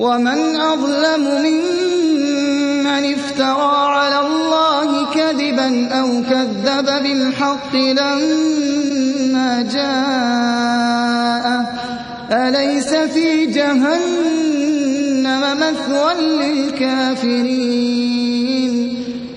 ومن أظلم ممن افترى على الله كذبا أو كذب بالحق لما جاء أليس في جهنم مثوى للكافرين؟